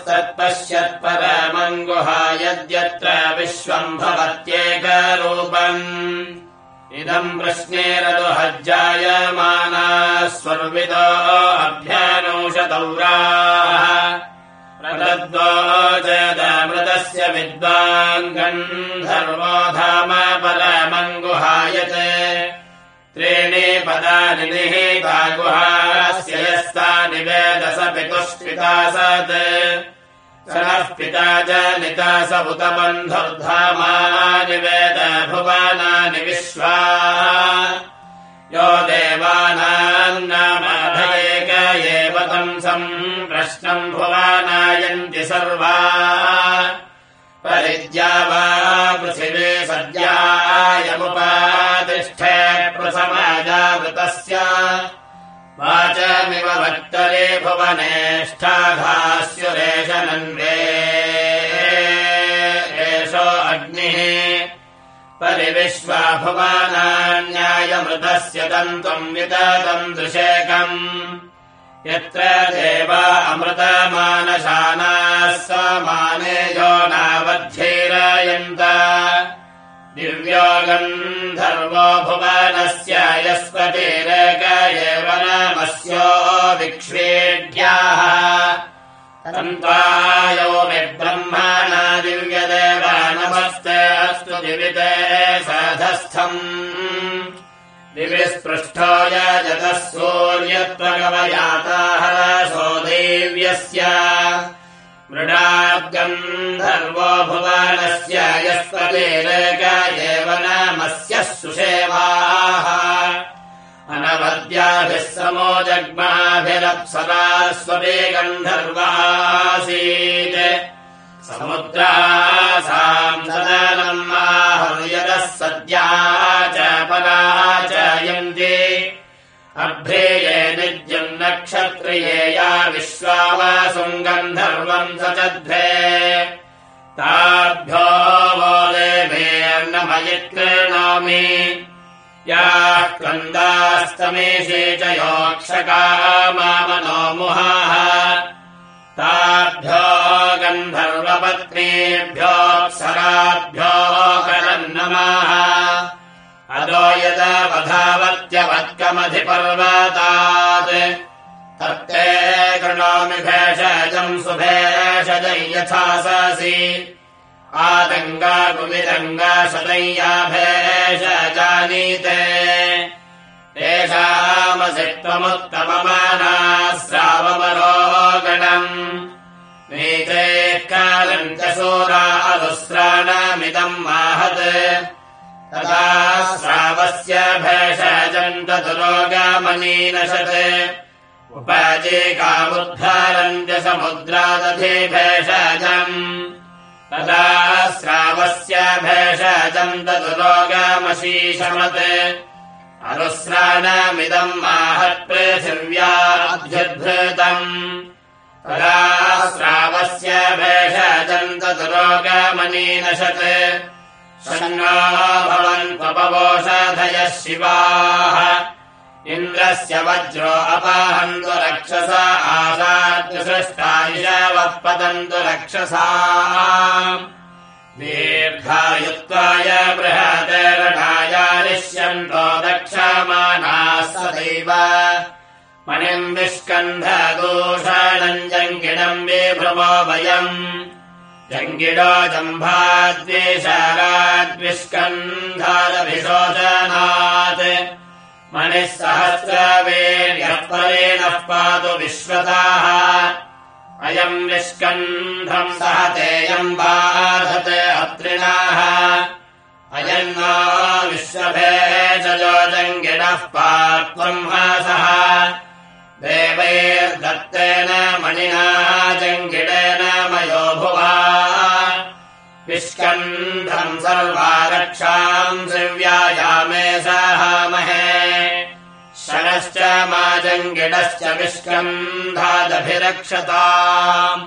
यस्तत्पश्यत्परमङ्गुहा यद्यत्र विश्वम् भवत्येकरूपम् इदम् प्रश्नेरदुहज्जायमाना स्वर्विदो अभ्यानौषतौराः प्रतद्वोचदमृतस्य विद्वान् गन्धर्वो धाम परमङ्गुहायते त्रीणि पदानि निहिता गुहास्य यस्ता निवेदस पितुष्पिता सत् सनः पिता च निता स उत बन्धुर्धामा निवेद भुवनानि विश्वा। यो देवानाम् नामाधयेक एव कंसम् प्रश्नम् भुवानायन्ति सर्वा। परिद्या वा पृथिवे सद्यायमुपातिष्ठे प्रसमाजावृतस्य वाचमिव वक्तरे भुवनेष्ठाघास्युरेशनन्वे एषो अग्निः परिविश्वा भुवानान्यायमृतस्य तन्तुम् विततम् दृशेकम्। यत्र देवा अमृतमानशानाः समाने यो नावध्यैरायन्त दिव्योगम् धर्मो भुवनस्य यस्पतिरेक एव नामस्यो विक्ष्वेड्याः तन्त्वायो विब्रह्मणा दिव्यदेवा नमस्ते अस्तु दिविते साधस्थम् दिवि स्पृष्टो यजतः सूर्यत्वगवयाताहरसो देव्यस्य धर्वो भुवनस्य एव नामस्य सुषेवाः। अनवद्याभिः समो जग्माभिरप्सरा स्वपे गन्धर्वासीत्। समुद्रासाम् सदनम् आहृयतः सद्या च परा च यन्ति। अभ्रेये नक्षत्रिये या विश्वावासुम् गन्धर्वम् स चध्वे ताभ्यो देवेर्नमयि क्रीणामि याः क्रन्दास्तमेषे च योक्षका मामनो मुहाः। ताभ्यो गन्धर्वपत्नीभ्योऽप्सराभ्यो करम् अदो यदवधावत्यवत्कमधिपर्वतात् भेषजम् सुभेषजम् यथा ससि आतङ्गाकुमिरङ्गाशतय्या भेषजानीते तेषामसि त्वमुत्तममाना श्रावमरोगणम्। नीते कालम् च सोरा अनुस्राणामिदम् माहत् तदा श्रावस्य भेषजम् तदुरोगामनीनशत् उपजेकामुद्धारम् च समुद्रादधे भेषजम् तदा श्रावस्य अनुस्राणमिदम् आहत्पृथिव्याभ्युद्भृतम् तदा श्रावस्य भेषजम् तदुरोगामनीनशत्। शन्नो भवन्त्वपवोषधयः शिवाः इन्द्रस्य वज्रो अपाहन्तु रक्षसा आसाद्यसृष्टा इषवः पतन्तु रक्षसा। दीर्घायुत्वाय बृहदरणायानिष्यन्तो दक्षमानाः सदैव मणिम् विस्कन्धदूषणम् जङ्गिणम् विभ्रमो वयम्। जङ्गिडो जम्भाद्विषाराद्विस्कन्धादभिशोचनात् मणिः सहस्रवेण्यः परेणः पातु विश्वताः अयम् निष्कन्धम् सह तेयम् बाधते अत्रिणाः। अयम् नो विश्वभेषजो जङ्गिणः पात्वम् हासः। देवैर्दत्तेन मणिना जङ्गिडेन मयो भुवा विष्कन्धम् सर्वा रक्षाम् दिव्यायामे सहामहे शनश्च माजङ्गिडश्च विष्कन्धादभिरक्षताम्।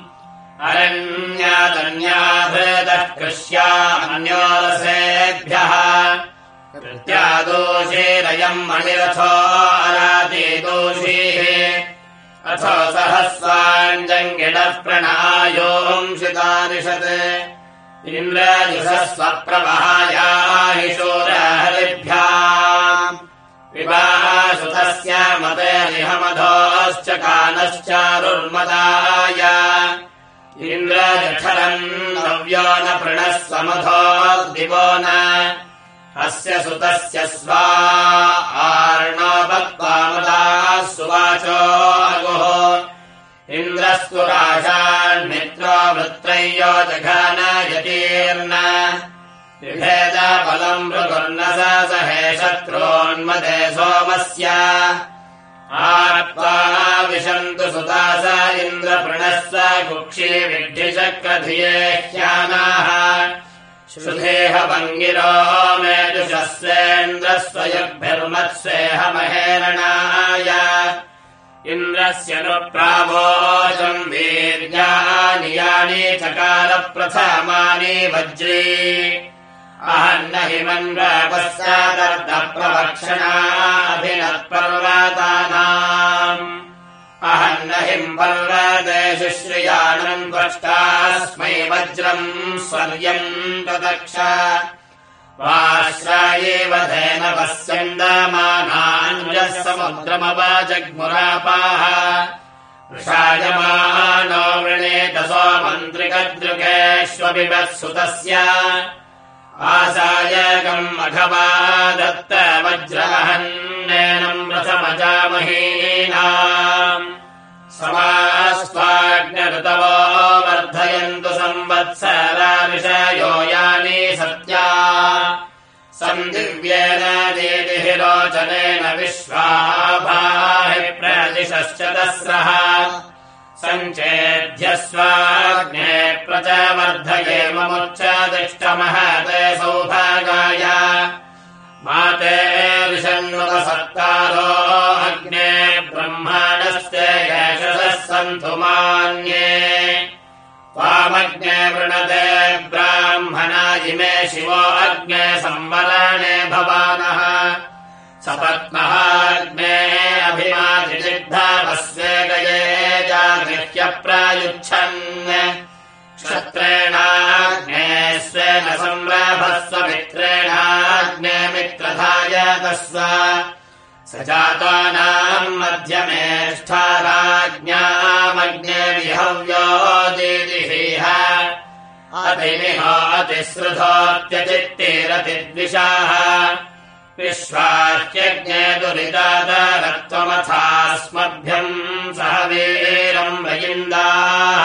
अरण्यादन्याभृतः कृष्या अन्योरसेभ्यः कृत्यादोषेरयम् मणिरथो अरातिदोषीः। अथो सहस्वाञ्जङ्गिणः प्रणायोंशितानिषत् इन्द्रजुषस्वप्रवहायाहिशोरहरिभ्या विवाहसुतस्य मतेरिहमधोश्च कानश्चारुर्मदाय। इन्द्रजठरम् नव्यो न प्रणः समधो दिवो न। अस्य सुतस्य स्वा आर्णवक्त्वामदाः सुवाचो अगुः। इन्द्रस्तु राशान्मित्रो वृत्रय्यो जघानयतीर्न। विभेदबलम् मृगुर्न सहे शत्रोन्मदे सोमस्य। आत्मा विशन्तु सुता स इन्द्रप्रणः स कुक्षी ह्यानाः। श्रुधेह भङ्गिरो मेजुषस्वेन्द्रस्वयग्भिर्मत्स्वेह महेरणाय। इन्द्रस्य नु प्रावोचम् वीर्यानि यानि चकारप्रथमानि वज्री अहन्न हि मन्वपश्चादर्दप्रवक्षणाभिनत्पर्वतानाम् अहन्न हिम् पर्वदेशु श्रियाणम् द्रष्टास्मै वज्रम् स्वर्यम् ददक्ष वाश्रायेव धेन पश्यन्दमानान्यः समुद्रमवाजग्मुरापाः वृषायमानो वृणेतसो मन्त्रिकदृगेष्वपिबत्सुतस्य आसायकम् अघवा दत्त वज्रहन्नेनम् रथमजामहीना समास्त्वाग्नऋतवो वर्धयन्तु संवत्सराविषयो यानि सत्या। सन्दिव्येन दीतिः रोचनेन विश्वाभाहि प्रतिशश्च दस्रः सञ्चेध्यस्वाग्ने प्रच वर्धये ममुच्चदिष्टमहते सौभागाय। माते विषण्वसत्कारो अग्ने ब्रह्माणस्ते येषसः सन्तु मान्ये त्वामग्ने वृणते ब्राह्मणा इमे शिवो अग्ने संवरणे भवानः। सपत्नः अग्ने प्रायुच्छन्। क्षत्रेणाग्ने स्वेन संरभस्व मित्रेणाग्ने मित्रधाय तस्व। स जातानाम् मध्यमेष्ठाराज्ञामग्ने विहव्यो दीदिहीह अतिनिहातिसृधोऽत्यचित्तिरतिद्विषाः विश्वाह्यज्ञे दुरितादरत्वमथास्मभ्यम् सह वीरम् वयिन्दाः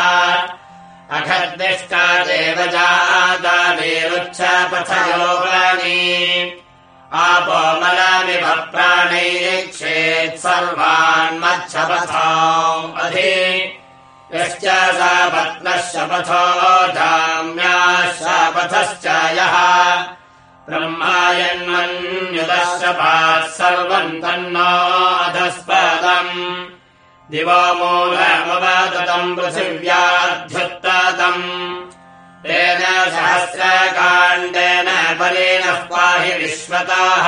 अखर्दिष्टा देव जातावीरुच्छ पथयोगानि आपोमलामिव प्राणैक्षेत् सर्वान् मच्छपथो अधि। यश्च सा पत्नः शपथो धाम्याः शपथश्च यः ब्रह्मायन्मन्युतः शपात् सर्वम् तन्नो अधस्पदम् दिवो मूलमवदतम् पृथिव्याध्युत्ततम् तेन सहस्रकाण्डेन परेणः पाहि विश्वताः।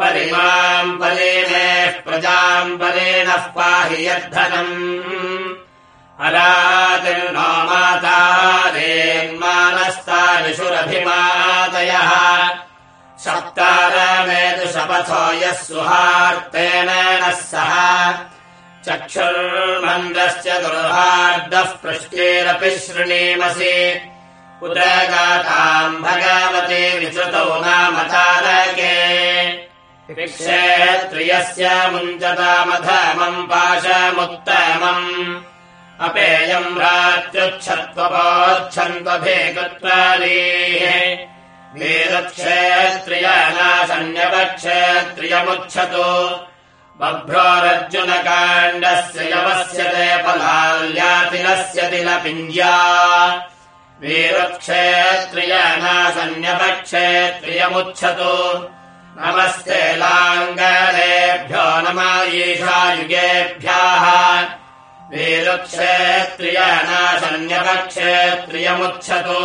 परिमाम् परेणेः प्रजाम् परेणः पाहि यद्धनम्। अरातिर्नो मातारेन्मानस्तानिषुरभिमातयः सप्तारमेदुशपथो यः सुहार्तेन सह चक्षुर्मन्दश्च दुर्हार्दः पृष्टेरपि शृणीमसि। उत गाताम् भगवते विश्रुतौ नाम तारके क्षेत्रियस्य मुञ्चतामधमम् पाशमुत्तमम् अपेयम् रात्र्युच्छत्वपोच्छन्त्वभेकत्वालीः वेदक्षेत्रियनाशन्यवक्षेत्रियमुच्छतु बभ्रोरर्जुनकाण्डस्य यवस्य ते पलाल्यातिलस्य तिलपिञ्ज्या वीरक्षेत्रियनाशन्यपक्षेत्रियमुच्छतु नमस्ते लाङ्गलेभ्यो नमायीषायुगेभ्यः वीरुक्षेत्रियनाशन्यपक्षेत्रियमुच्छतु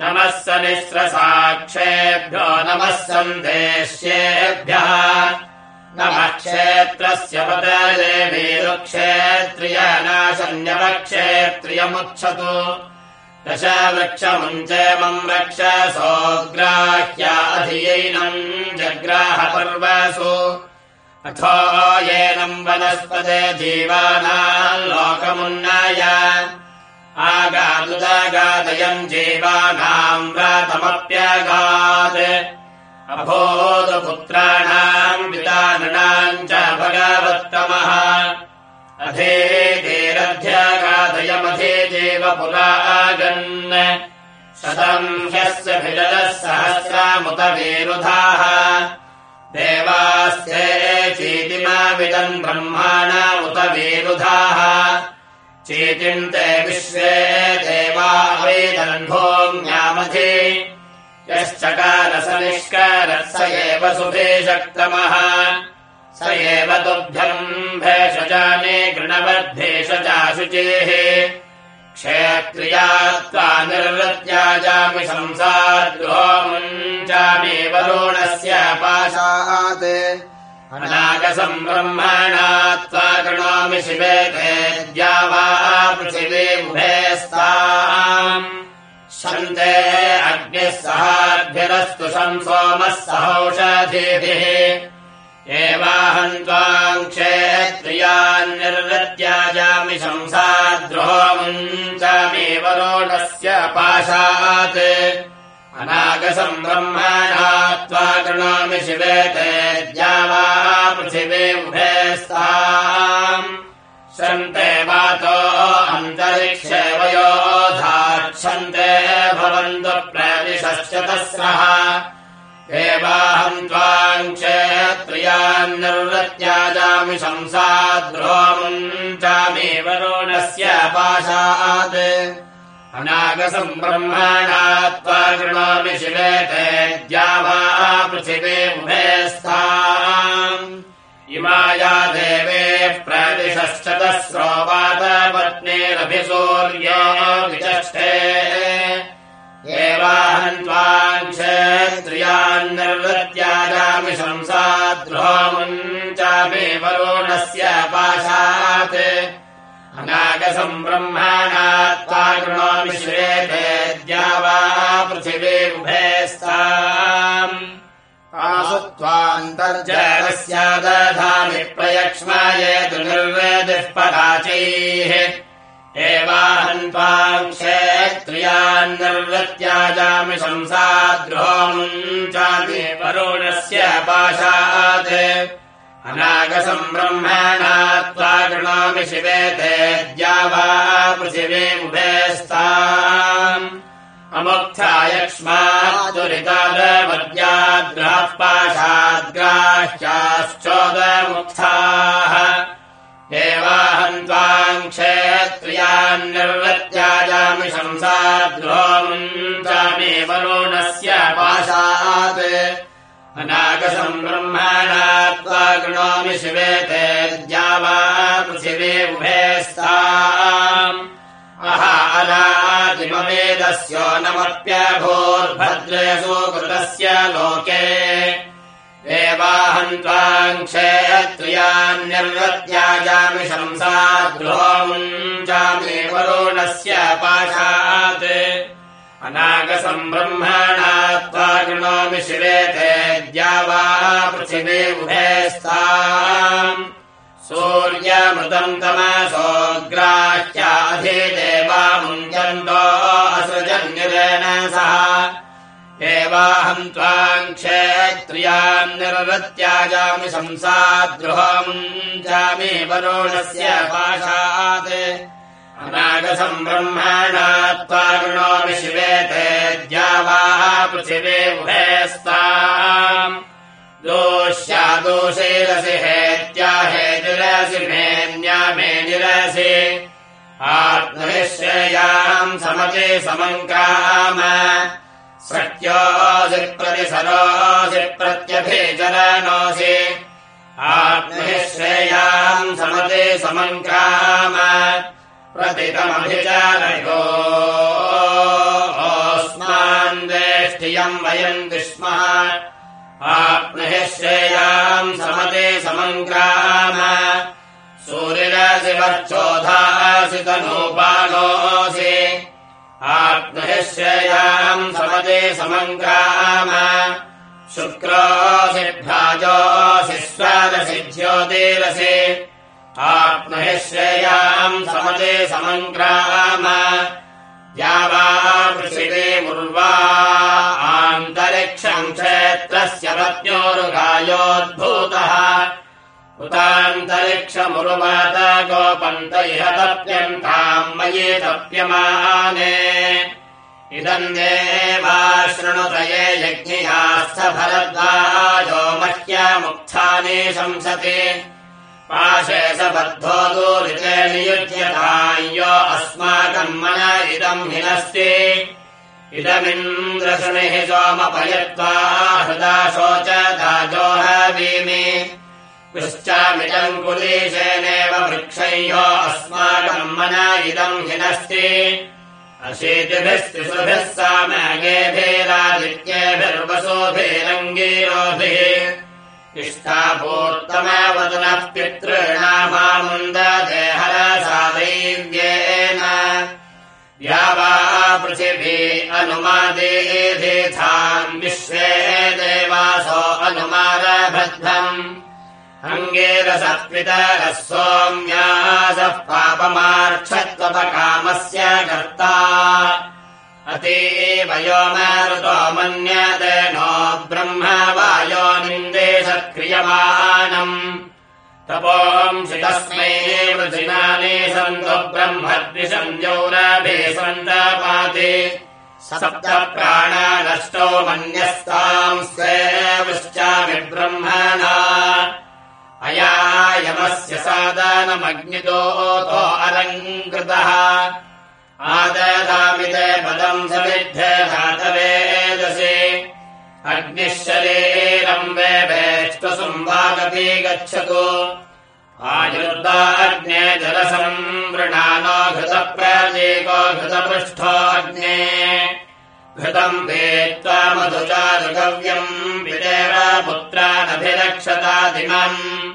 नमः सनिस्रसाक्षेभ्यो नमः सन्देश्येभ्यः। नमः क्षेत्रस्य पतदेवीरुक्षेत्रियनाशन्यवक्षेत्रियमुच्छतु दश वृक्षमुञ्चेमम् रक्ष सोऽग्राह्याधियैनम् जग्राहपर्वसु अथो येनम् वनस्पते जीवानाम् लोकमुन्नाय। आगादुदागादयम् जीवानाम् व्रातमप्यगात्। अभोदपुत्राणाम् पिताननाम् च भगवत्तमः। अधेरध्यगाधयमधे देव पुरागन् शतम् ह्यस्य भिलः सहस्रामुत विरुधाः देवास्ते चीतिमाविदम् ब्रह्माणा उत विरुधाः। चेतिन्ते विश्वे देवा वेदन्भोम्यामधे यश्चकारस निष्कारः स एव सुभेशक्तमः स एव तुभ्यम् भेषजाने गृणवद्भेषजाशुचेः क्षेत्रिया त्वा निर्वृत्याजामि संसाद्रोमुञ्चामि वरुणस्य पाशात् अनागसम् ब्रह्मणा त्वा कृणोमि शिवे तेद्या वा पृथिवी उभेस्ताम् सन्ते अग्निः सहाभ्यरस्तु शम् सोमः एवाहम् त्वाम् क्षेत्रियान् निर्वृत्याजामि शंसाद्रोमुञ्चामि वरोणस्य पाशात् अनागसम् ब्रह्मणा त्वा कृणोमि शिवे तेज्या वा पृथिवी उभेस्ताम् सन्ते वातो अन्तरिक्षेवयोधाक्षन्ते भवन्तु प्रदिशश्च तस्रः एवाहम् त्वाम् क्षेत्रियान् निर्वृत्याजामि शंसाद्रोमुञ्चामि वरुणस्य पाशात्। अनागसम् ब्रह्मणा त्वा कृणोमि शिवे वा पृथिवी उभेस्ताम् इमाया देवे प्रदिशश्च तस्रो वातपत्नीरभिसूर्यो विचष्टे क्षेत्रियान् निर्वृत्याजामि शंसाद्रोमुञ्चामि वरुणस्य पाशात् अनागसम् ब्रह्मणा त्वा कृणोमि श्वेते वा पृथिवी उभेस्ताम् आसु त्वान्तर्जलस्य दधामि प्रयक्ष्माये तु निर्वेदिः एवाहम् त्वाम् क्षेत्रियान् निर्वृत्याजामि शंसाद्रोमुञ्चामि वरुणस्य पाशात्। त्वा कृणोमि शिवे तेज्या वा पृथिवी उभेस्ताम् अमुक्थायक्ष्मादुरितादमद्याद्ग्राः पाशाद्ग्राह्याश्चोदमुक्थाः। एवाहम् क्षेत्रियान् निर्वत्याजामि शंसाद्रोमुञ्चामि वरुणस्य पाशात्। अनागसम् ब्रह्मणा त्वा कृणोमि शिवे तेज्या वा पृथिवी उभेस्ताम् अहा अनादिमवेदस्यो नमप्यभोर्भद्रेषु कृतस्य लोके एवाहम् त्वाम् क्षेत्रियान् निर्वत्याजामि शंसाद्रोमुञ्चामि वरुणस्य पाशात्। अनागसम् ब्रह्मणा त्वा कृणोमि शिवे तेज्या वा पृथिवी उभेस्ताम् सूर्यमृतम् तमसोऽग्राह्याधि देवामुञ्जन्तो असृजन्युरेण सह एवाहम् त्वाम् क्षेत्रियान् निर्वृत्याजामि शंसाद्रुहमुञ्जामि वरुणस्य पाशात्। अनागसम् ब्रह्मणा त्वा कृणोमि शिवे तेज्या वा पृथिवी उभेस्ताम् दोष्यादोषेरसि हेत्याहेतिरसि मेन्या मेनिरसि आत्मनिश्रेयाम् समते समङ्काम सत्योऽसि प्रतिसरोऽसि प्रत्यभिचरनोऽसि आत्मनिश्रेयाम् समते समङ्काम प्रतितमभिचारयोस्मान् वेष्टियम् वयम् विस्मः आप्नुहि श्रेयाम् समते समङ्ग्राम सूर्यरसि वर्चोधासि तनूपालोऽसि आप्नुहि श्रेयाम् समते समङ्ग्राम शुक्रोऽसि भ्राजोऽसि स्वरसि ज्योतिरसि। आप्नुहि श्रेयाम् समते समङ्ग्राम वा पृथिवीमुर्वा आन्तरिक्षम् क्षेत्रस्य पत्न्योरुगायोद्भूतः उतान्तरिक्षमुरुवात गोपन्त इह तप्यन्ताम् मयि तप्यमाने इदम् देवा शृणुतये यज्ञियास्थ भरद्वाजो मह्यमुत्थाने शंसते पाशे स बद्धो दूरिते नियुज्यतायो अस्माकम् मन इदम् हिनस्ति। इदमिन्द्रशुनिः सोमपयत्वा हृदा शोचदाजोहवीमि पृश्चामिदम् कुलीशेनेव वृक्षयो अस्माकम् मन इदम् हिनस्ति अशीतिभिस्तिसुभिः सामगेभिरादित्येभिर्वसोभिरङ्गीरोभिः इष्टापूर्तमावदनः पितॄणामामुन्ददेहरसादैव्येन या वा पृथिवी अनुमादेधेथाम् विश्वे देवासो अनुमारभद्रम् अङ्गेरसत्पितरः सोम्यासः पापमार्क्षत्वपकामस्य कर्ता। अतीवयो मारुतो मन्यते नो ब्रह्म वायो निन्देशक्रियमाणम्। तपोंसि तस्मै वृजिनानि सन्तो ब्रह्मद्विषञ्जौरभे सन्तपाति सप्त प्राणा नष्टो मन्यस्ताम् स्वे वृश्चामि ब्रह्मणा अयायमस्य सादानमग्नितोतो अलङ्कृतः। आददामिते पदम् समिद्धे धातवेदसि अग्निः शरीरम् वेष्टसुम्बागपि गच्छतु। आयुर्दाग्ने जलसम् वृणानो घृतप्रतीको घृतपृष्ठो अग्ने घृतम् वेत्त्वा मधुचारुगव्यम् विदेव पुत्रानभिरक्षतादिमम्।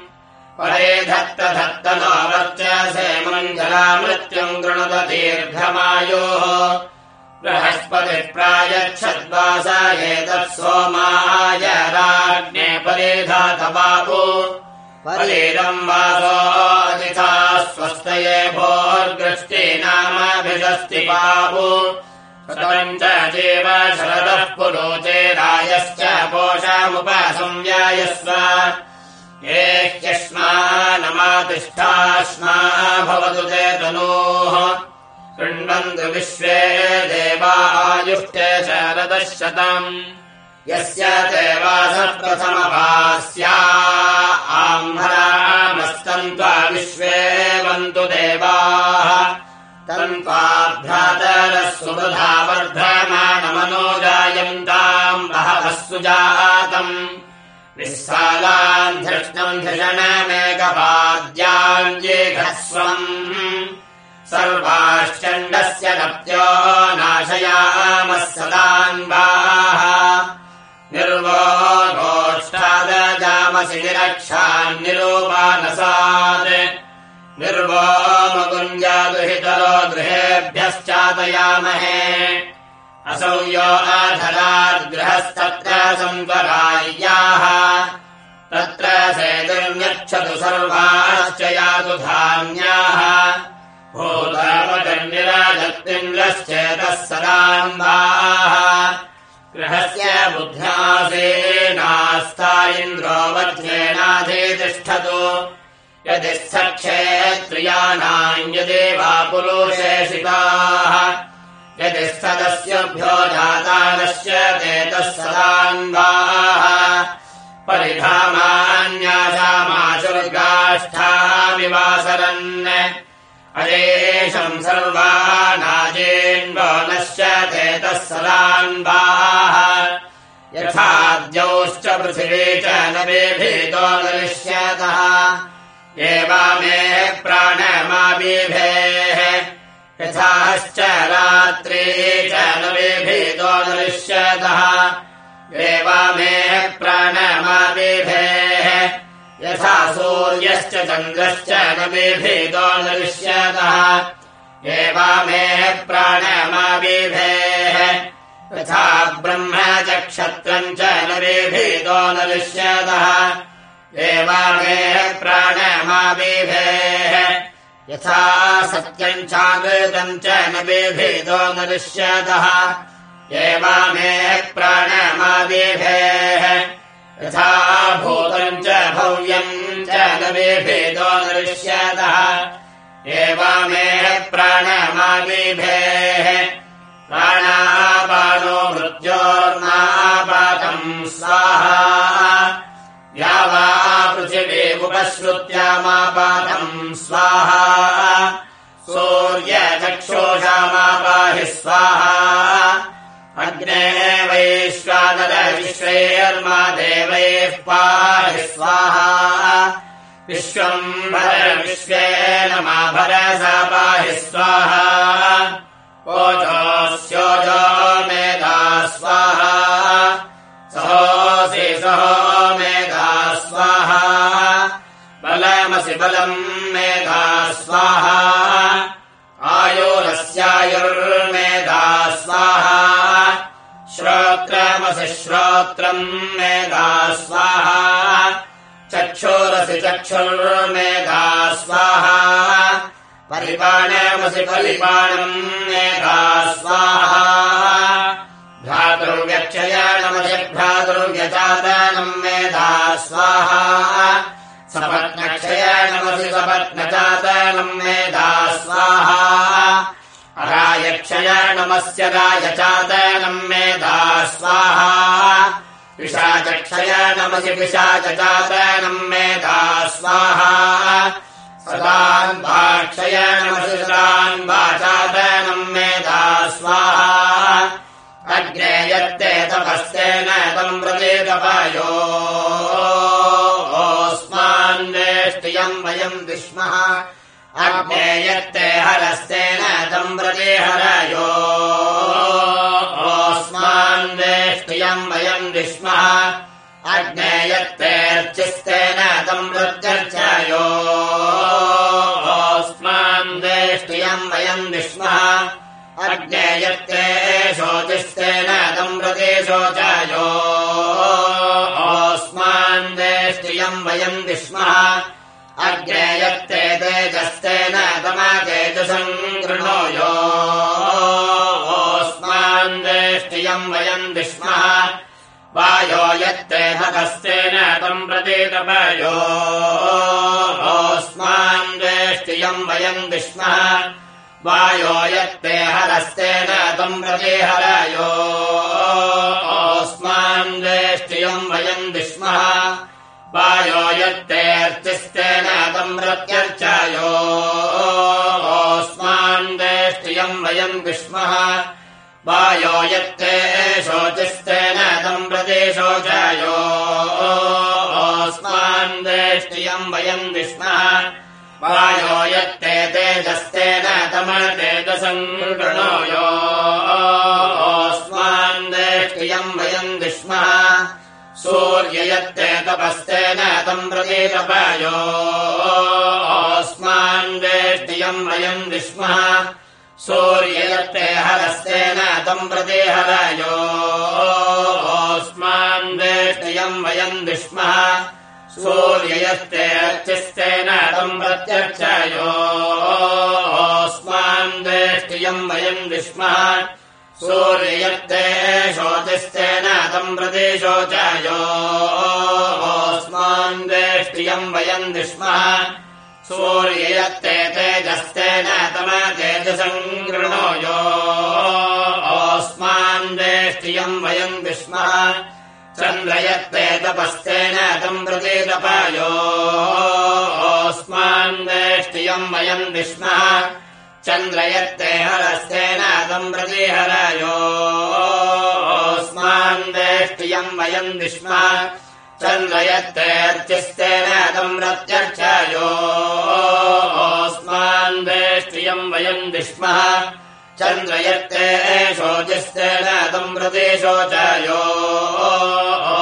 परे धत्त धत्त नोवर्चसे मञ्जला मृत्युम् गृणुत दीर्घमायोः। बृहस्पतिप्रायच्छद्वास एतत् सोमाय राज्ञे परेधात बापु। परेदम् वासोऽतिथा स्वस्तये भोर्दृष्टे नामाभिषस्ति बापु च जीव शरदः पुरोचे रायश्च पोषामुपसंज्ञायस्व ये ह्यश्मानमातिष्ठाश्मा भवतु चेतनोः शृण्वन्तु विश्वे देवायुष्टे शरदशतम् यस्य देवासः प्रथमभास्या आम्भरामस्तन्त्वा विश्वे वन्तु देवाः तन्त्वाभ्रातरः सुबुधा वर्धमानमनोजायन्ताम् बहवः सुजातम् निःसालान् धृष्णम् धृषणमेकपाद्याञ्जेघस्वम् सर्वाश्चण्डस्य नप्त्यो नाशयामः सदान्वाः। निर्वो गोष्ठादजामसि निरक्षान्निरूपानसात् निर्वोमकुञ्जादुहितरो गृहेभ्यश्चातयामहे असौ यो अधराद्गृहस्तत्र सम्पराय्याः तत्र सेतुर्यच्छतु सर्वाश्च यातु धान्याः। भूतामकन्निराजत्तिन्द्रश्चेतः सदाम्बाः गृहस्य बुद्ध्यासेनास्ता इन्द्रो वध्येनाधितिष्ठतु यदि सक्षेत्रियाणाम् यदेवा पुरुषेषिताः यदि सदस्यभ्यो जातानश्च चेतः सदान्वाः परिधामान्यासामाशुर्गाष्ठामिवासरन् अजेषम् सर्वानाजेन्वो नश्च चेतः सदान्वाः यथाद्यौश्च पृथिवी च न वेभेतो नरिष्यतः एवा मे प्राणमाबिभेः यथाश्च रात्रे च न वेभेतो नरिष्यतः एवा मे प्राण यथा सूर्यश्च चन्द्रश्च न बिभेदो न दृश्यतः। एवा मे प्राणमाविभेः यथा ब्रह्म च क्षत्रम् च न बिभेदो न दृश्यतः एवा मे प्राणमाविभेः यथा सत्यम् चागतम् च न बिभेदो न दृश्यतः एवा मे प्राणमाविभेः यथा भूतम् च भव्यम् च नवेभेदो दृश्यतः एवा मे प्राणमाविभेः प्राणापानो मृत्योर्नापातम् स्वाहा या वा पृथिवी उपश्रुत्यामापातम् स्वाहा। सूर्यचक्षोषामापाहि स्वाहा। अग्ने वैश्वानर विश्वैर्मा देवैः पाहि स्वाहा। विश्वम् भर विश्वेन मा भरसा पाहि स्वाहा। ओजोऽस्योजो मेधा स्वाहा बलम् मेधा स्वाहा आयोरस्यायुर्मेधा स्वाहा श्रोत्रमसि श्रोत्रम् मेधा स्वाहा चक्षुरसि परिपाणमसि परिपाणम् मेधा स्वाहा भ्रातुर्व्यक्षयाणमसि भ्रातुर्व्यचातनम् मेधा स्वाहा सपत्नक्षयाणमसि सपत्नचातनम् मेधा स्वाहा। रायक्षयाणमस्य रायचातनम् मेधा स्वाहा। पिशाचक्षयाणमसि पिशाचचातनम् मेधा स्वाहा सदान्वाक्षयाणमसि सदान्वाचातनम् मेधा स्वाहा। अग्ने यत्ते तपस्तेन तम् प्रति तपयो ओस्मान्वेष्टियम् वयम् विष्मः अग्ने यत्ते हरस्तेन तम् प्रति हरयो ओस्मान्वेष्टियम् वयम् विष्मः अग्ने यत्तेऽर्चिस्तेन तम् प्रत्यर्चयो ओस्मान्वेष्टियम् वयम् विष्मः अग्ने यत्ते शोचिस्तेन तम् प्रति शोचयो ओस्मान्वेष्टियम् वयम् विष्मः अग्ने यत्ते तेजस्तेन तमतेजसम् गृणोयो ओस्मान्वेष्टियम् वयम् विष्मः। वायो यत्ते हतस्तेन तम् प्रति तपयो ओस्मान्वेष्टियम् वयम् विष्मः। वायो यत्ते हरस्तेन तम् प्रति हरयो ओस्मान्वेष्टियम् वयम् विष्मः वायो यत्तेऽर्चिस्तेन तम् प्रत्यर्चयो ओस्मान्वेष्टियम् वयम् विष्मः। वायो यत्ते शोचिस्तेन तम् प्रति शोचयो ओस्मान्वेष्टियम् वयम् विष्मः। वायो यत्ते तेजस्तेन तमतेजसम् गृणोयो ओस्मान्वेष्टियम् वयम् विष्मः। सूर्ययत्ते तपस्तेन तम् तपयो। ओस्मान्वेष्टियम् वयम् विष्मः। सूर्ययत्ते हरस्तेन तम् प्रति हरयो। ओस्मान्वेष्टियम् वयम् विष्मः। सूर्ययत्ते अर्चिस्तेन तम् प्रत्यर्चयो। ओस्मान्वेष्टियम् वयम् विष्मः सूर्ययत्ते शोचिस्तेन तम् प्रति शोचयो। ओस्मान्वेष्टियम् वयम् विष्मः सूर्ययत्ते तेजस्तेन तम तेजसम् गृणोयो। ओस्मान्वेष्टियम् वयम् विष्मः चन्द्रयत्ते तपस्तेन तम् प्रति तपयो। ओस्मान्वेष्टियम् वयम् विष्मः चन्द्रयत्ते हरस्तेन तम् प्रति हरयो। ओस्मान्वेष्टियम् वयम् विष्मः। चन्द्रयत्ते अर्चिस्तेन तम् प्रत्यर्चयो ओस्मान्वेष्टियम् वयम् विष्मः। चन्द्रयत्ते शोचिस्तेन तम् प्रति शोचयो।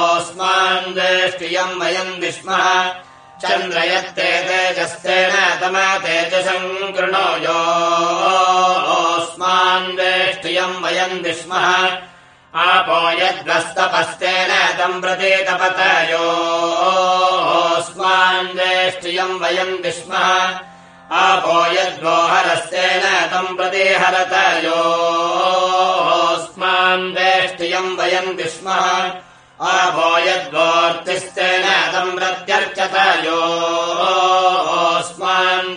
ओस्मान्वेष्टियम् वयम् विष्मः चन्द्रयत्ते तेजस्तेन तमा तेजसम् कृणोयोस्मान् वेष्टियम् वयम् विस्मः। आपो यद्वस्तपस्तेन तम् प्रति तपतयोस्मान् वेष्टियम् वयम् विस्मः। आपो यद्वोहरस्तेन तम् प्रति हरतयोस्मान् वेष्टियम् वयम् विस्मः आपो यद्वोर्तिस्तेन तम्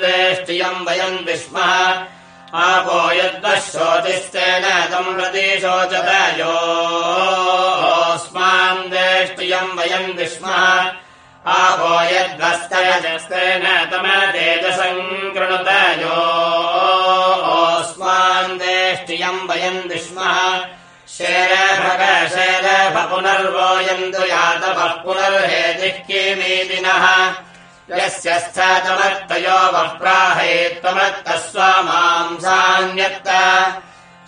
वेष्टियम् वयम् विस्मः आपो यद्वशोतिस्तेन तम् प्रति शोचतयोस्मान् वेष्टियम् वयम् विस्मः आपो यद्वस्तयजस्तेन तम तेजसम् कृणुतयोस्मान् वेष्टियम् वयम् विस्मः शेरभग शेरभ पुनर्वोयन्तु यातवः पुनर्हेतिः किमीदिनः यस्य स्थातमत्तयो वप्राहे त्वमत्तस्वामांसान्यत्त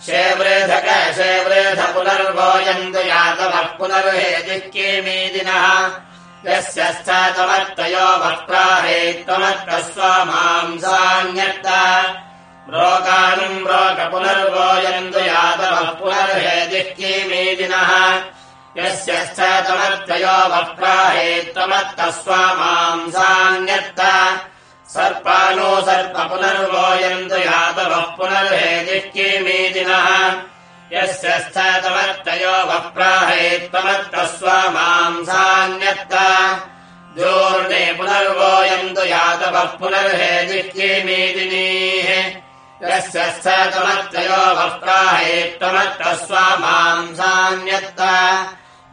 शेवृधक शेवृध पुनर्वोयन्तु यातवः पुनर्हेतिः किमीदिनः यस्य स्थातमत्तयो वप्राहे त्वमत्तस्वामांसान्यत्त रोगानुम् रोगपुनर्वोयन्तु यादवः पुनर्हेदिः किमीदिनः। यस्य स्थातमत्तयो वप्राहे त्वमत्तस्वामांसान्यत्त सर्पानो सर्प पुनर्वोयन्तु यादवः पुनर्हेदिः किमीदिनः। यस्य स्थातमत्तयो वप्राहे त्वमत्तस्वामांसान्यत्त दूर्णे पुनर्वोयन्तु यातवः पुनर्हेदिः किमीदिनीः यस्य स्थातमत्तयो वप्राहे त्वमत्तस्वामांसान्यत्त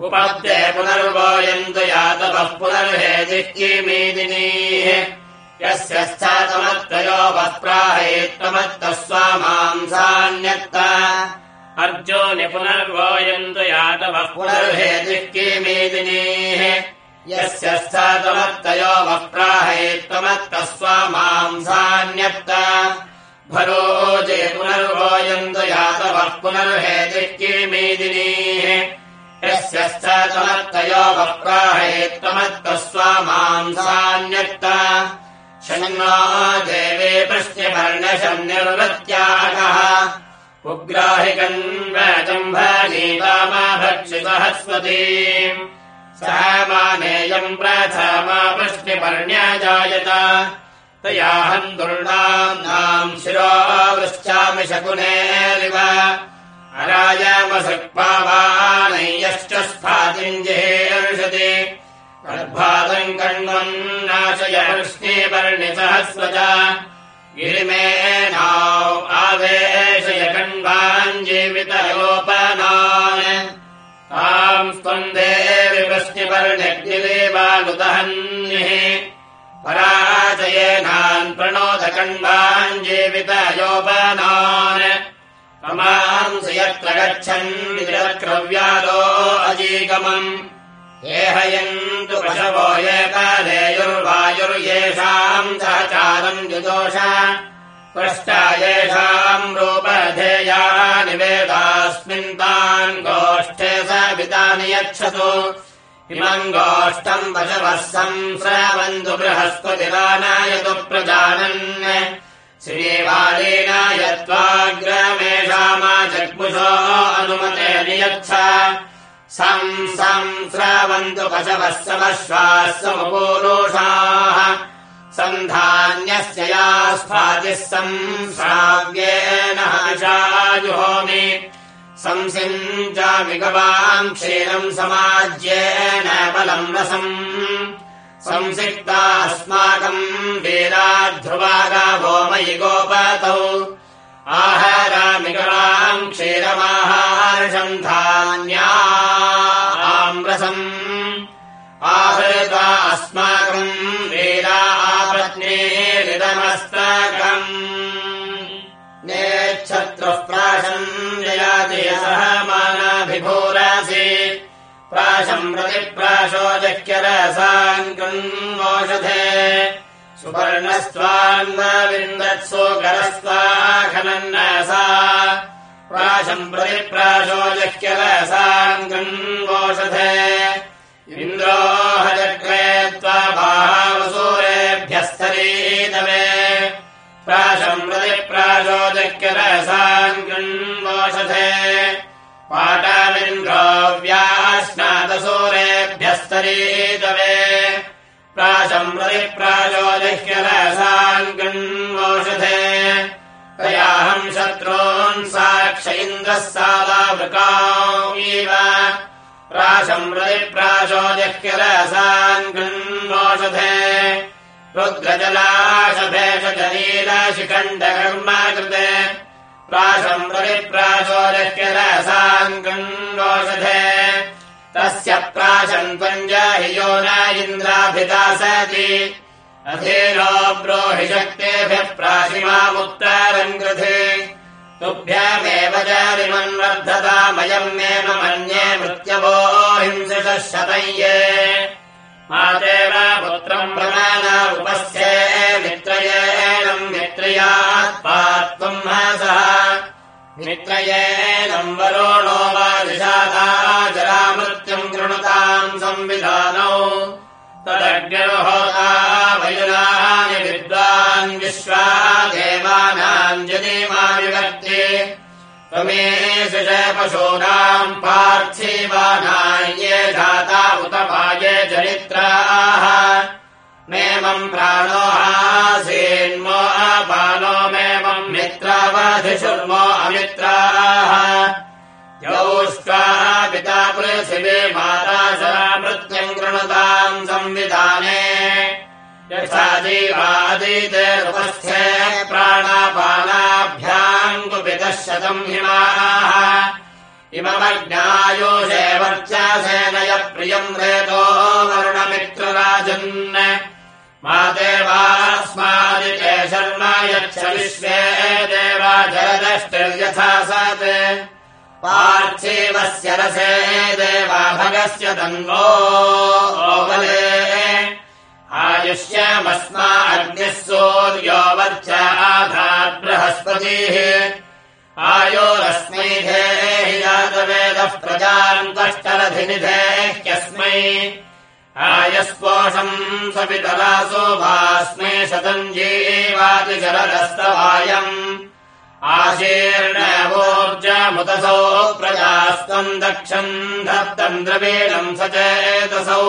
उपद्ये पुनर्वोयन्तु यातवः पुनर्हेदिः किमीदिनीः यस्य स्थातमत्तयो वप्राहे त्वमत्तस्वामांसान्यत्त अर्जोनि पुनर्वोयन्तु यातवः पुनर्हेदिः किमीदिनीः यस्य स्थातमत्तयो वप्राहे त्वमत्तस्वामांसान्यत्त भरोजे पुनर्वोयन्तु यातवः पुनर्हेदिः किमीदिनीः। यस्य स्थातमत्तयो वप्राहे त्वमत्तस्वामांसान्यत्त शन्नो देवे निर्वृत्यागः उग्राहिकन्वचम्भनीतामा भक्षिसहस्वतीम् सह मानेयम् प्रथमा प्रश्निपर्ण्या जायत तयाहम् दुर्णाम् शिरोवृश्चामि शकुनेरिव। अरायामसक्पावानय्यश्च स्फातिञ्जिहेर्षति गर्भादम् कण्वम् नाशय वृष्णिपर्णिसहस्वज गिरिमेना आवेशय कण्वाञ्जीवितयोपनान् ताम् स्पन्दे विवृष्टिपर्णग्निदेवानुदहन्निः पराजयेनान् प्रणोदकण्वाञ्जीवितयोपनान् तमांस यत्र गच्छन् विरक्रव्यादो अजीगमम्। येहयन्तु पशवो एकलेयुर्वायुर्येषाम् सहचारम् युदोष पृष्टा येषाम् रूपधेया निवेदास्मिन् तान् गोष्ठे स वितानि यच्छतु इमम् गोष्ठम् पशवः संस्रावन्तु बृहस्पतिरानायतु प्रजानन्। श्रीवालेन यत्त्वाग्रमेषामा जग्मुषो अनुमते नियच्छ सम् संस्रावन्तु पशवः समश्वाः समपूरुषाः सन्धान्यस्य या स्फातिः संश्राव्येन गवाम् क्षीरम् समाज्येन बलम् रसम्। संसिक्तास्माकम् वीराध्रुवागावो मयि गोपतौ। आहरामि गवाम् क्षीरमाहार्षम् धान्याम् रसम्। आहृता अस्माकम् वीरा आपत्नीरिदमस्तकम् नेच्छत्रुः प्राशम् जयाति सह मानाभिभूरासि। प्राशम् प्रतिप्राशो जह्यरसान् कृन्वोषधे सुपर्णस्त्वान्विन्दत्सु करस्त्वाखनन्नसा प्राशम् प्रतिप्राशो जह्यरसान् कृन्वोषधे इन्द्रो हजक्रे त्वा बाहावसो किलसान् गृण्वोषधे पाटामिन्द्रोव्यास्नादसूरेभ्यस्तरीतवे प्राशम् प्रतिप्राचोदिह्यलसान् गृण्वोषधे तयाहम् शत्रून् साक्ष इन्द्रः सालावृकामीव प्राशम् प्रतिप्राचोदिह्यलसान् गृण्वोषधे रुद्रजलाशभेषजनीलशिखण्डकर्मा कृते प्राशम् गृण्वोषधे तस्य प्राशम् त्वञ्जाहि यो न इन्द्राभिदासति अधीनो ब्रोहि शक्तेभ्यः प्राशिमामुत्तारम् कृते तुभ्यमेव मे मन्ये मृत्यवो हिंसृषः शतये मादेव पुत्रम् प्रमाणा उपस्थे पात्वम् महसः मित्रयेणम् वरोणो वा दिशाता जरामृत्युम् कृणुताम् संविधानौ। तदग्निर्होता वयुनानि विद्वान् विश्वा देवानाम् जनेमाविवर्ते त्वमेषु च पशूनाम् पार्थिवानाय जाता उत पाये चरित्राः अपानो मेमम् मित्रावधिषुर्मो अमित्राः। यौष्टाः पिता पृथिवे माता मृत्युम् कृणुताम् संविधाने। यथा जीवादितेरुपस्थे प्राणापानाभ्याम् कुपितः शतम् हिमाः। इममज्ञायोषे वर्चासेनय प्रियम् रेतो वरुणमित्रराजन् मातेवास्मादिते शर्म यच्छ विश्वे देवा जलदष्टिर्यथा सत्। पार्थिवस्य रसे देवा भगस्य तन्वो ओवले आयुष्यमस्मा अग्निः सूर्यो वर्च आधात् बृहस्पतिः। आयोरस्मै धेहि यातवेदः प्रजाम् कष्टरधिनिधेह्यस्मै आयस्पोषम् सपितरासो भास्मै शतम् जीवातिशरदस्तवायम् आशीर्णवोर्जमुदसौ प्रजास्तम् दक्षम् धत्तम् द्रवीणम् सचेतसौ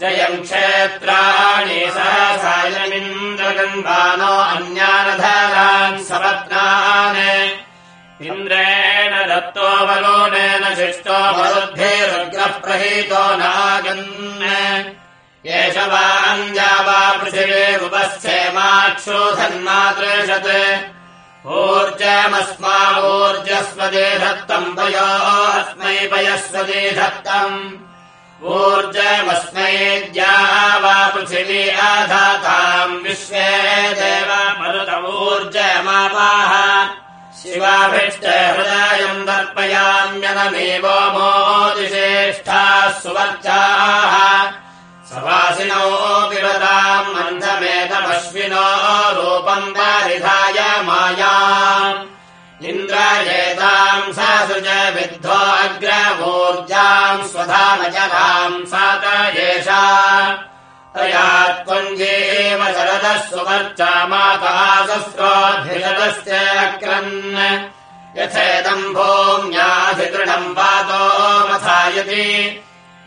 जयम् क्षेत्राणि सहसायमिन्द्रगन्धानो अन्यानधारान् सपत्नान् इन्द्रेण दत्तोऽवलोनेन शिष्टो मरुद्भिरुग्रः प्रहीतो नागन् एष वाञ्जा वा पृथिवीरुपस्थेमाक्षोधन्मातृषत् ऊर्जमस्मा ऊर्जस्वदे धत्तम् पयो अस्मै पयस्वदे धत्तम्। ऊर्जमस्मै द्या वा पृथिवी आधाताम् विश्वे देव मरुतमूर्जमापाः शिवाभिष्ट हृदयम् दर्पयाम्यनमेवो मोदिश्रेष्ठाः सुवर्चाः सवासिनो पिबताम् मन्थमेतमश्विनो रूपम् वारिधाय माया इन्द्राजेताम् सा सृज विद्धो अग्रवोर्जाम् स्वधामजलाम् सात येषा तया त्वञ्जेव शरदः सुवर्चा माता शस्त्रोऽधिशतस्यक्रन् यथेदम् भूम्याधितृणम् पातो मथायति।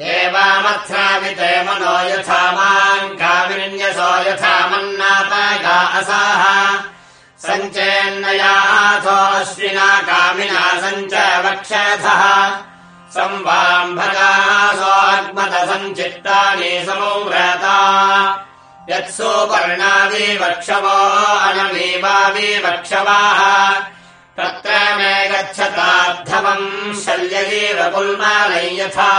एवामथ्रामिते मनो यथा माम् कामिन्यसो यथा मन्नापगा असाः। सञ्चेन्नयाथो अश्विना कामिना सञ्च वक्षथः संवाम्भगासोऽग्मत सञ्चित्तानि समौव्रता यत्सुपर्णाविवक्षवो अनमीवाविवक्षवाः तत्र मे गच्छताद्धवम् शल्यैव पुल्मालै यथा।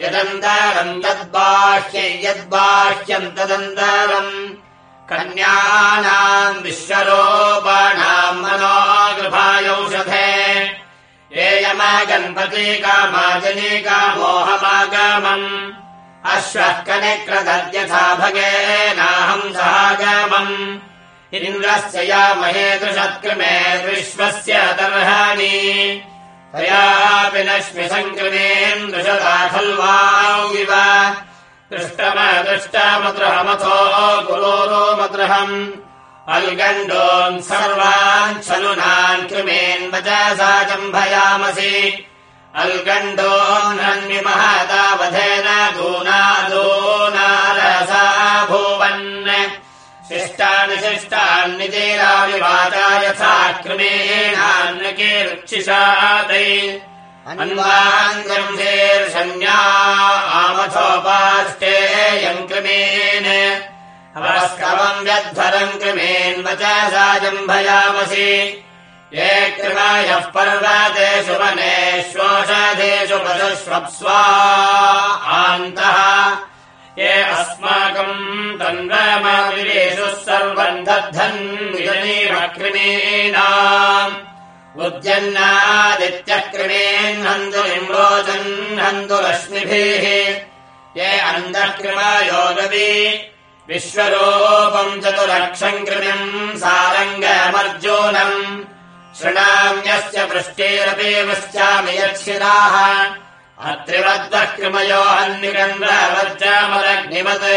यदन्तरम् तद्बाह्यै यद्बाह्यम् तदन्तरम्। कन्यानाम् विश्वरोपाणाम् मनोगृभायौषधे एयमागन्पति कामाजनी कामोहमागमम् अश्वः कनिक्रदद्यथा भगेनाहम् सहागमम्। इन्द्रस्य या महेदृषत्कृमे विश्वस्य तर्हाणि तयापि नश्मि सङ्कृमेन्दृशता खल्वाङ्गिव दृष्टमदृष्टमद्रहमथो गुरोरो मद्रहम् अल्गण्डोन् सर्वान् चलुनान् कृमेन् वचसा जम्भयामसि अल्गण्डोन्नन्विमहतावधेन दूनादूनारसा भूवन्। शिष्टानि यथा कृमेणान्नके रुक्षिषातै अन्वाङ्गम्भेर्षण्या आमथोपाष्टेयम् कृमेन अवस्कवम् व्यध्वरम् कृमेन्वचसा जम्भयामसि ये कृमायः पर्वतेषु वनेष्वोषधेषु पशुष्वप्स्वा आन्तः। ये अस्माकम् तन्वमाविरेषु सर्वम् दद्धन् विजनीवक्रिमीणाम् उद्यन्नादित्यक्रिमेन् हन्तुलिम्बोचन् हन्तुरश्मिभिः ये अन्तःकृमायोगवी विश्वरूपम् चतुरक्षम् कृमिम् सारङ्गमर्जूनम्। शृणाम्यस्य पृष्टेरपि पृच्छामि यच्छिराः। अत्रिवद्वः कृमयो अन्निकन्द्रवर्जामलग्निवत्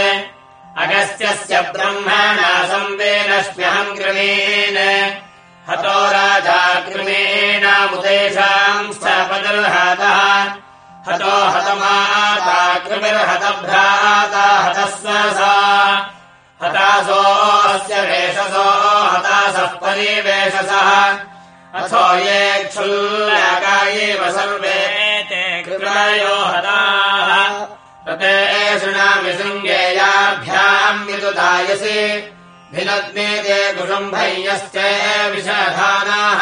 अगस्त्यस्य ब्रह्मणा संवेदस्म्यहम् कृमेन हतो राजा कृमेणामुदेशाम् स्थपदर्हतः हतो हतमाता कृमिर्हतभ्राता हतस्वसा हतासोऽस्य वेषसो हतासः परिवेषसः। अथो ये क्षुल्लका एव सर्वे ते तते शृणामि शृङ्गेयाभ्याम् विदुदायसि भिनग्ने ते कुटुम्भयश्च विषधानाः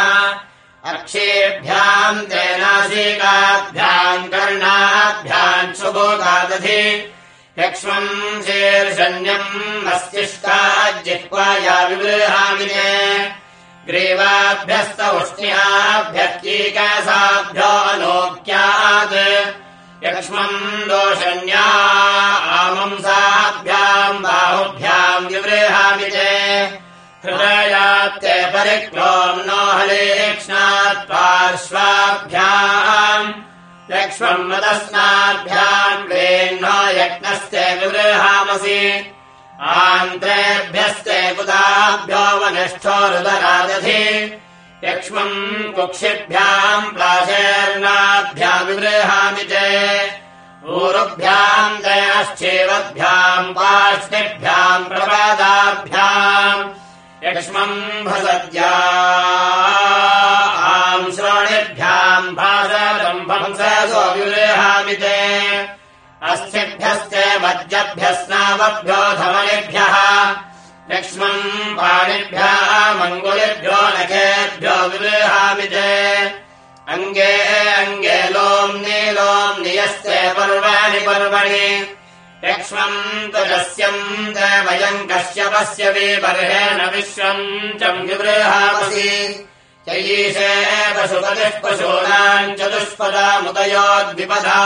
अक्षेभ्याम् ते नासिकाभ्याम् कर्णाभ्याम् शुभोगादधि। यक्ष्मम् शीर्षण्यम् मस्तिष्का जिह्वाया विवृहामिने। ग्रीवाभ्यस्त उष्ण्याभ्यक्तीकसाभ्यो अनोक्यात्। यक्ष्मम् दोषण्या आमंसाभ्याम् बाहुभ्याम् विवृहामि च हृदयात्ते परिक्लोम् नो हलेक्ष्णात् पार्श्वाभ्याम् यक्ष्मम् मदस्नाभ्याम् वेन्नो यज्ञस्ते विवृहामसि। आन्त्रेभ्यस्ते कुताभ्यो वनिष्ठो रुदरादधि यक्ष्मम् कुक्षिभ्याम् प्राशेर्णाभ्यामिवृहामि च ऊरुभ्याम् दयाश्चेवद्भ्याम् पार्ष्णिभ्याम् प्रवादाभ्याम् यक्ष्मम् भसद्या। आम् श्रोणिभ्याम् भासरम्भंसो विवृहामि च अस्थिभ्यश्च वज्रभ्यस्नावभ्यो धमनिभ्यः लक्ष्मम् पाणिभ्यः मङ्गुलिभ्यो नखेभ्यो विवृहामि च अङ्गे अङ्गे लोम्नि लोम्नियस्ते पर्वाणि पर्वणि लक्ष्मम् तुजस्यम् च वयम् कश्यपस्य विबर्हेण विश्वम् च विवृहामसि। चैषे पशुपतिः पशूनाम् चतुष्पदामुदयोद्विपदा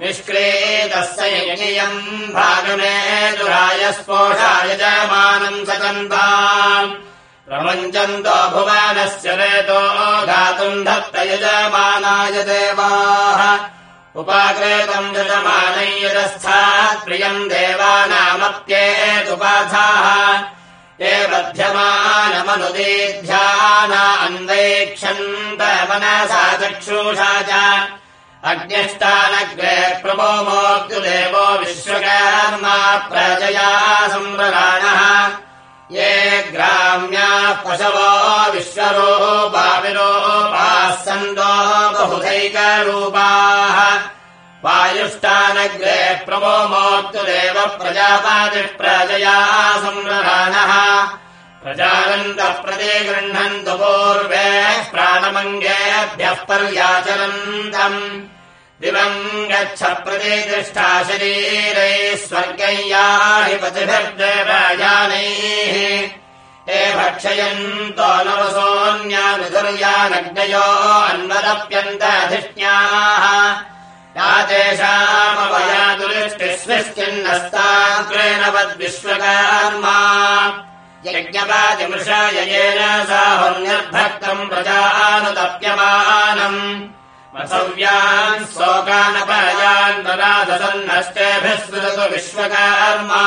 निष्क्रीतस्य यज्ञियम् भागमे दुराय स्पोषाय जमानम् सचन्ताम् प्रमञ्चन्तो भुवनस्य रेतो गातुम् धत्त यजमानाय देवाः उपाकृतम् यजमानै यदस्थात् प्रियम् देवानामप्येतुपाथाः ये बध्यमानमनुदीध्याना अन्वैक्षन्त मनसा चक्षुषा च। अग्निष्टानग्रे प्रभोमोक्तुदेवो विश्वकर्मा प्रजया सम्भराणः ये ग्राम्याः पशवो विश्वरूपाविरूपाः सन्तो बहुधैकरूपाः। वायुष्टानग्रे प्रभोमोक्तुदेव प्रजापातिप्रजया सम्भराणः प्रजानन्दः प्रतिगृह्णन्तु पूर्वे प्राणमङ्गेभ्यः पर्याचरन्तम् दिवम् गच्छ प्रतिष्ठा शरीरैः स्वर्गय्याधिपतिभिर्देवयानैः हे भक्षयन्तो नवसोऽन्याविधुर्यानग्नयो अन्वदप्यन्तधिष्ण्याः। या तेषामवयादुलिष्टिस्विष्टिन्नस्ताग्रेण वद्विश्वकर्मा। यज्ञपातिमृषाय येन साहुर्निर्भक्तम् प्रजानुतप्यमानम् वसव्यान् शोकानपयान् स्मृततु विश्वकर्मा।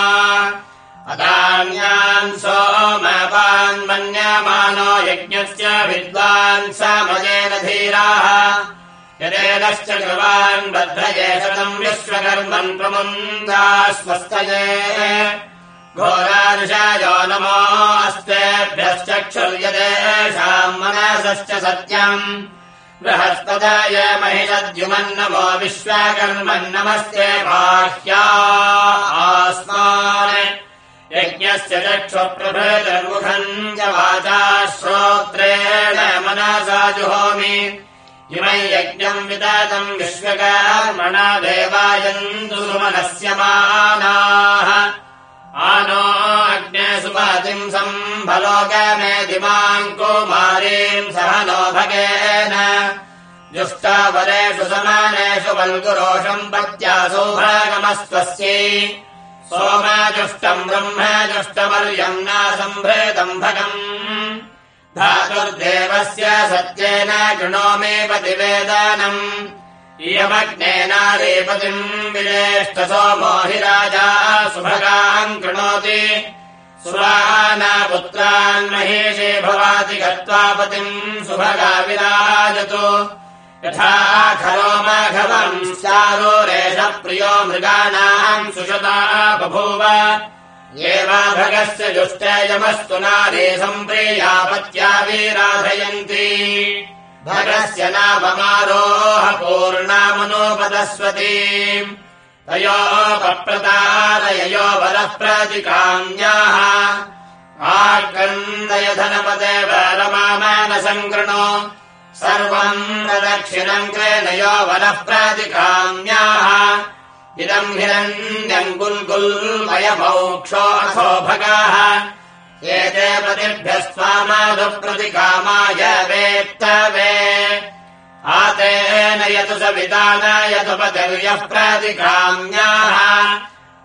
अदान्यान् सोमपान्मन्यमानो यज्ञस्य विद्वान् समयेन धीराः। यदेनश्च कृवान् बद्धये शतम् विश्वकर्मन् प्रमुन्दा स्वस्तये घोरादृशायो नमोऽस्तेभ्यश्चक्षुर्यदेषाम् मनसश्च सत्यम् बृहस्पदाय महिषद्युमन्नमो विश्वकर्मन्नमस्ते बाह्या आस्मान् यज्ञस्य चक्षुप्रभृतर्मुखम् च वाचा श्रोत्रेण मनसा जुहोमि इमै यज्ञम् विदतम् विश्वकर्मणा देवायन्तु सुमनस्य मानाः आनो अग्ने सुपातिम् सम्भलोकमे दिमाम् कुमारीम् सह नो भगेन समानेषु वल्गुरोषम् पत्यासौ भागमस्त्वस्यै सोमाजुष्टम् ब्रह्मजुष्टमर्यम् नासम्भृतम् भगम्। धातुर्देवस्य सत्येन कृणोमि पतिवेदनम् इयमग्नेनारेपतिम् विजेष्ट सोमो हि राजा सुभगाम् कृणोति। सुरानापुत्रान् महेशे भवाति गत्वा पतिम् सुभगा विराजतु। यथा खरो माघवम् चारोरेष प्रियो मृगाणाम् सुषता बभूव। एवाभगस्य जुष्टेयमस्तु नारे सम्प्रेयापत्या विराधयन्ति। भगस्य नापमारोह पूर्णामनोपदस्वती तयोपप्रतारययो वरः प्रतिकाम्याः आकन्दयधनपदे वरमानसङ्कृणो सर्वम् दक्षिणम् क्रेणयो वनः प्रातिकाम्याः इदम् हिरण्यम् गुल्गुल्मयमोक्षो अथो भगाः। एते प्रतिकामाय वेत्तवे आतेन यतु स वितान यदुपगर्यः प्रतिकाम्याः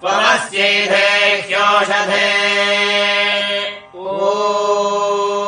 परस्येधे ह्योषधे। ओ